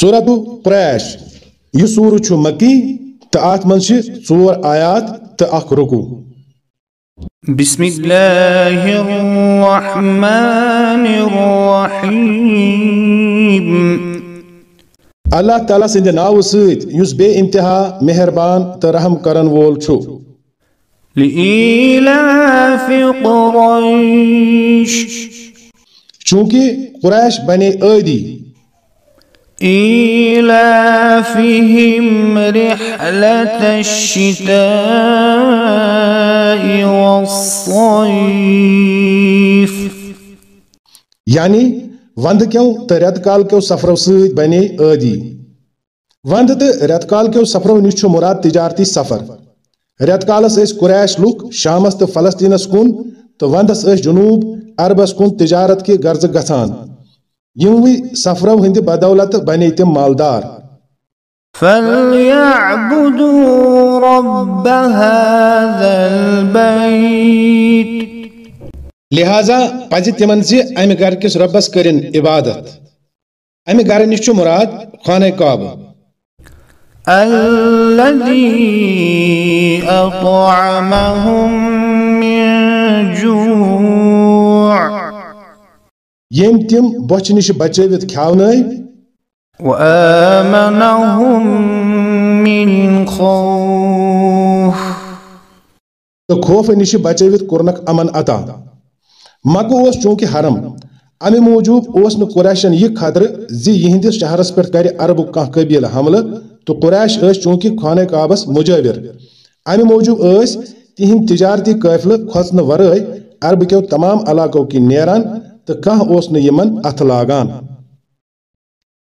صورت قریش یہ سور چھ مکی تو ات من ژور آیات تو اخ رکو۔ بسم الله الرحمن الرحيم اللہ تعالیٰ سند ناو ست یس بے انتہا مہربان تو رحم کرن وول چھو۔ لإيلاف قريش چونکہ قریش بنے عیدی إيلافهم رحلة الشتاء والصيف. یعنی وند کیوں تو ریت کال کیو سفرو ست بنے عیدی وند تو ریت کال کیو سفرو نش چھو مراد تجارتی سفر۔ ریت کالس اس قریش لوک شامس تو فلسطینس کن تو وندس اس جنوب، عربس کن تجارت کی غرض گژھان۔ یموی سفرو ہند بدولت بنے تم مالدار۔ فليعبدوا رب هذا البيت۔ لہذا پزِ تمن زِ امہِ گھر کِس رۄبس کٔرِن عبادت۔ امہِ گھرٕ نِش چھُ مراد خانہ کعبہ۔ الذي أطعمهم یم تم بوچھ نش کھیاونٲے وآمنهم من خوف نش بچٲوِتھ کوٚرنکھ امن عطا مکہ اوس چوٗنٛکہِ حرم امہِ موٗجوٗب اوس نہٕ قریشن یہِ خطرٕ زِ یِہنٛدِس شہرس پٮ۪ٹھ کرِ عربُک کانٛہہ قبیٖلہٕ حملہٕ تہٕ قریش ٲسۍ چوٗنٛکہِ خانہ کعبس مُجٲوِر امہِ موٗجوٗب ٲسۍ تِہنٛدۍ تجارتی قٲفلہٕ کھۄژنہٕ ورٲے عربہٕ کیو تمام علاقو کِنۍ نیران تو کانٛہہ اوس نہٕ یِمن اتھٕ لاگان